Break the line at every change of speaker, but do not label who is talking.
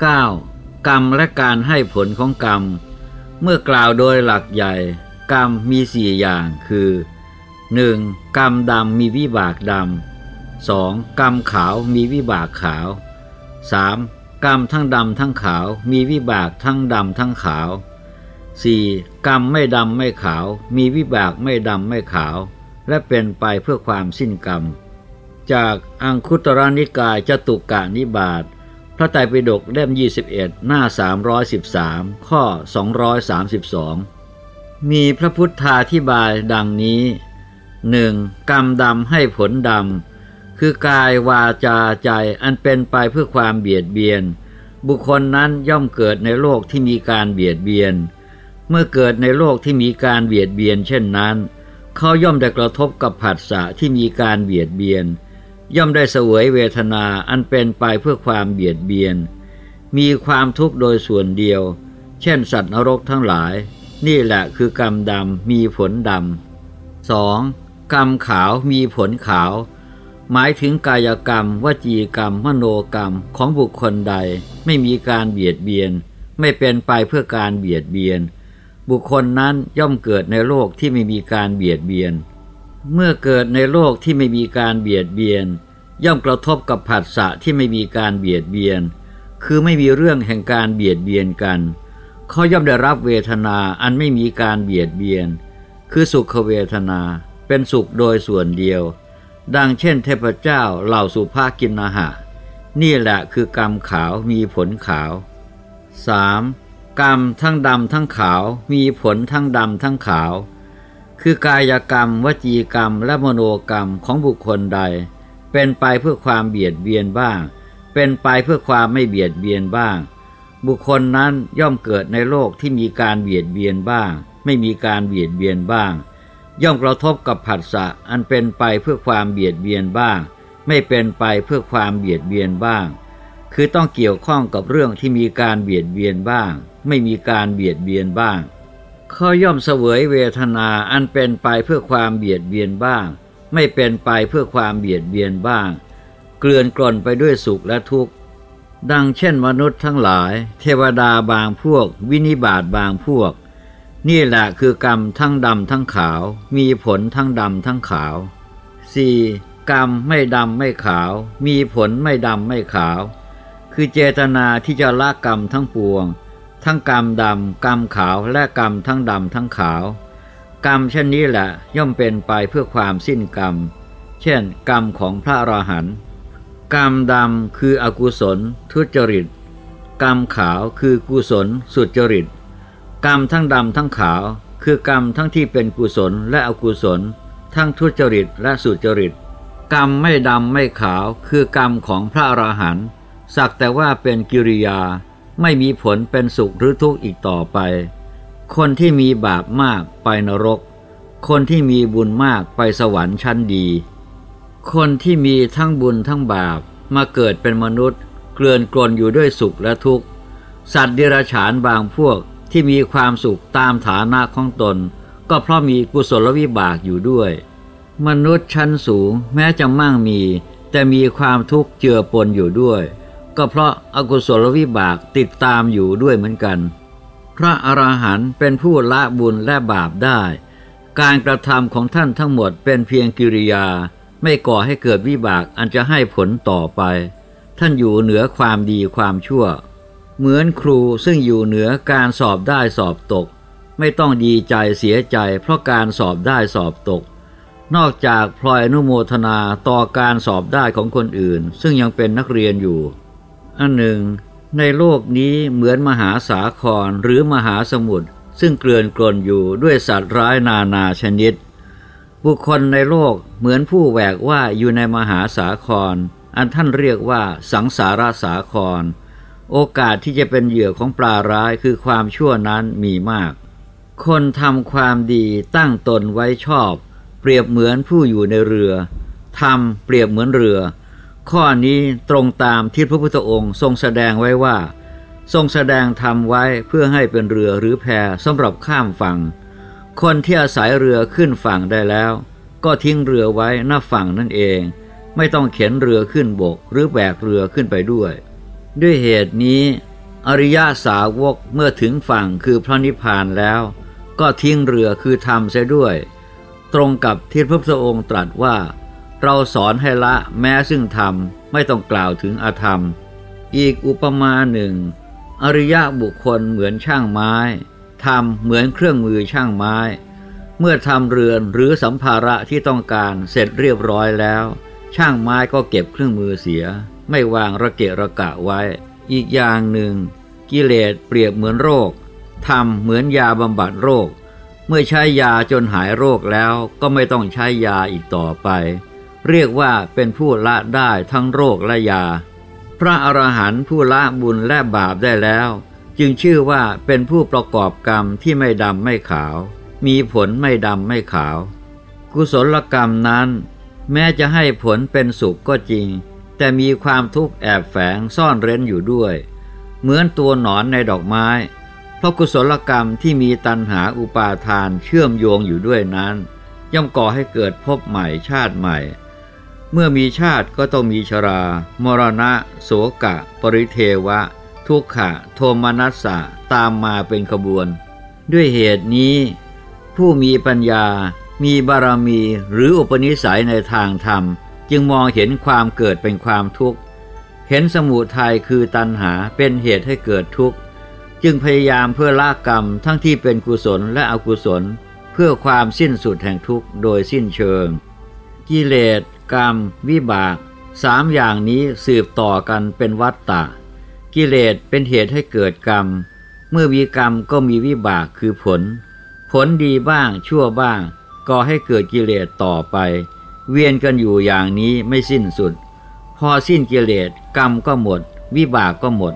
9. กรรมและการให้ผลของกรรม เมื่อกล่าวโดยหลักใหญ่ กรรมมีสี่อย่างคือ 1. กรรมดำมีวิบากดำ 2. กรรมขาวมีวิบากขาว 3. กรรมทั้งดำทั้งขาวมีวิบากทั้งดำทั้งขาว 4. กรรมไม่ดำไม่ขาว มีวิบากไม่ดำไม่ขาว และเป็นไปเพื่อความสิ้นกรรม จากอังคุตรนิกายจตุกานิบาต ระไตรปิฎกเล่ม 21 หน้า 313 ข้อ 232 มีพระพุทธาธิบายดังนี้ 1. กรรมดำให้ผลดำ คือกายวาจาใจอันเป็นไปเพื่อความเบียดเบียน บุคคลนั้นย่อมเกิดในโลกที่มีการเบียดเบียน เมื่อเกิดในโลกที่มีการเบียดเบียนเช่นนั้น เขาย่อมได้กระทบกับผัสสะที่มีการเบียดเบียน ย่อมได้เสวยเวทนาอันเป็นไปเพื่อความเบียดเบียน มีความทุกข์โดยส่วนเดียว เช่นสัตว์นรกทั้งหลาย นี่แหละคือกรรมดำมีผลดำ 2. กรรมขาวมีผลขาว หมายถึงกายกรรม วจีกรรม มโนกรรมของบุคคลใด ไม่มีการเบียดเบียน ไม่เป็นไปเพื่อการเบียดเบียน บุคคลนั้นย่อมเกิดในโลกที่ไม่มีการเบียดเบียน เมื่อเกิดในโลกที่ไม่มีการเบียดเบียน ย่อมกระทบกับผัสสะที่ไม่มีการเบียดเบียน คือไม่มีเรื่องแห่งการเบียดเบียนกันเขาย่อมได้รับเวทนาอันไม่มีการเบียดเบียน คือสุขเวทนาเป็นสุขโดยส่วนเดียว ดังเช่นเทพเจ้าเหล่าสุภากินนาหะ นี่แหละคือกรรมขาวมีผลขาว 3. กรรมทั้งดำทั้งขาวมีผลทั้งดำทั้งขาว คือกายกรรม วจีกรรม และมโนกรรมของบุคคลใด เป็นไปเพื่อความเบียดเบียนบ้าง เป็นไปเพื่อความไม่เบียดเบียนบ้าง บุคคลนั้นย่อมเกิดในโลกที่มีการเบียดเบียนบ้าง ไม่มีการเบียดเบียนบ้าง ย่อมกระทบกับผัสสะอันเป็นไปเพื่อความเบียดเบียนบ้าง ไม่เป็นไปเพื่อความเบียดเบียนบ้าง คือต้องเกี่ยวข้องกับเรื่องที่มีการเบียดเบียนบ้าง ไม่มีการเบียดเบียนบ้าง เขาย่อมเสวยเวทนาอันเป็นไปเพื่อความเบียดเบียนบ้าง ไม่เป็นไปเพื่อความเบียดเบียนบ้าง เกลื่อนกล่นไปด้วยสุขและทุกข์ ดังเช่นมนุษย์ทั้งหลาย เทวดาบางพวก วินิบาตบางพวก นี่แหละคือกรรมทั้งดำทั้งขาว มีผลทั้งดำทั้งขาว 4. กรรมไม่ดำไม่ขาว มีผลไม่ดำไม่ขาว คือเจตนาที่จะละกรรมทั้งปวง ทั้งกรรมดำกรรมขาวและกรรมทั้งดำทั้งขาว กรรมเช่นนี้แหละย่อมเป็นไปเพื่อความสิ้นกรรม เช่น กรรมของพระอรหันต์กรรมดำคืออกุศล ทุจริต กรรมขาวคือกุศล สุจริต กรรมทั้งดำทั้งขาว คือกรรมทั้งที่เป็นกุศลและอกุศล ทั้งทุจริตและสุจริต กรรมไม่ดำไม่ขาวคือกรรมของพระอรหันต์สักแต่ว่าเป็นกิริยา ไม่มีผลเป็นสุขหรือทุกข์อีกต่อไป คนที่มีบาปมากไปนรก คนที่มีบุญมากไปสวรรค์ชั้นดี คนที่มีทั้งบุญทั้งบาปมาเกิดเป็นมนุษย์ เกลื่อนกลนอยู่ด้วยสุขและทุกข์ สัตว์เดรัจฉานบางพวกที่มีความสุขตามฐานะของตน ก็เพราะมีกุศลวิบากอยู่ด้วย มนุษย์ชั้นสูงแม้จะมั่งมี แต่มีความทุกข์เจือปนอยู่ด้วย ก็เพราะอากุศลวิบากติดตามอยู่ด้วยเหมือนกัน พระอรหันต์เป็นผู้ละบุญและบาปได้ การกระทำของท่านทั้งหมดเป็นเพียงกิริยา ไม่ก่อให้เกิดวิบากอันจะให้ผลต่อไป ท่านอยู่เหนือความดีความชั่ว เหมือนครูซึ่งอยู่เหนือการสอบได้สอบตก ไม่ต้องดีใจเสียใจ เพราะการสอบได้สอบตกนอกจากพลอยอนุโมทนาต่อการสอบได้ของคนอื่น ซึ่งยังเป็นนักเรียนอยู่ อันหนึ่ง ในโลกนี้เหมือนมหาสาครหรือมหาสมุทรซึ่งเกลื่อนกลนอยู่ด้วยสัตว์ร้ายนานาชนิด บุคคลในโลกเหมือนผู้แหวกว่าอยู่ในมหาสาคร อันท่านเรียกว่าสังสารสาคร โอกาสที่จะเป็นเหยื่อของปลาร้ายคือความชั่วนั้นมีมาก คนทำความดีตั้งตนไว้ชอบ เปรียบเหมือนผู้อยู่ในเรือทำเปรียบเหมือนเรือ ข้อนี้ตรงตามที่พระพุทธองค์ทรงแสดงไว้ว่า ทรงแสดงทำไว้เพื่อให้เป็นเรือหรือแพสำหรับข้ามฝั่ง คนที่อาศัยเรือขึ้นฝั่งได้แล้ว ก็ทิ้งเรือไว้หน้าฝั่งนั่นเอง ไม่ต้องเข็นเรือขึ้นบกหรือแบกเรือขึ้นไปด้วย ด้วยเหตุนี้ อริยสาวกเมื่อถึงฝั่งคือพระนิพพานแล้ว ก็ทิ้งเรือคือธรรมเสียด้วย ตรงกับที่พระพุทธองค์ตรัสว่า เราสอนให้ละแม้ซึ่งธรรมไม่ต้องกล่าวถึงอธรรม อีกอุปมาหนึ่ง อริยะบุคคลเหมือนช่างไม้ทำเหมือนเครื่องมือช่างไม้ เมื่อทำเรือนหรือสัมภาระที่ต้องการเสร็จเรียบร้อยแล้ว ช่างไม้ก็เก็บเครื่องมือเสีย ไม่วางระเกะระกะไว้ อีกอย่างหนึ่ง กิเลสเปรียบเหมือนโรคทำเหมือนยาบำบัดโรค เมื่อใช้ยาจนหายโรคแล้วก็ไม่ต้องใช้ยาอีกต่อไป เรียกว่าเป็นผู้ละได้ทั้งโรคและยา พระอรหันต์ผู้ละบุญและบาปได้แล้ว จึงชื่อว่าเป็นผู้ประกอบกรรมที่ไม่ดำไม่ขาว มีผลไม่ดำไม่ขาว กุศลกรรมนั้น แม้จะให้ผลเป็นสุขก็จริง แต่มีความทุกข์แอบแฝงซ่อนเร้นอยู่ด้วย เหมือนตัวหนอนในดอกไม้ เพราะกุศลกรรมที่มีตัณหาอุปาทานเชื่อมโยงอยู่ด้วยนั้น ย่อมก่อให้เกิดพบใหม่ชาติใหม่ เมื่อมีชาติก็ต้องมีชรา มรณะ โสกะ ปริเทวะ ทุกขะ โทมนัสสะ ตามมาเป็นขบวน ด้วยเหตุนี้ ผู้มีปัญญา มีบารมีหรืออุปนิสัยในทางธรรม จึงมองเห็นความเกิดเป็นความทุกข์ เห็นสมุทัยคือตัณหาเป็นเหตุให้เกิดทุกข์ จึงพยายามเพื่อละกรรมทั้งที่เป็นกุศลและอกุศล เพื่อความสิ้นสุดแห่งทุกข์โดยสิ้นเชิง กิเลส กรรม วิบากสามอย่างนี้สืบต่อกันเป็นวัฏฏะกิเลสเป็นเหตุให้เกิดกรรม เมื่อมีกรรมก็มีวิบากคือผล ผลดีบ้างชั่วบ้างก่อให้เกิดกิเลสต่อไป เวียนกันอยู่อย่างนี้ไม่สิ้นสุด พอสิ้นกิเลสกรรมก็หมด วิบากก็หมด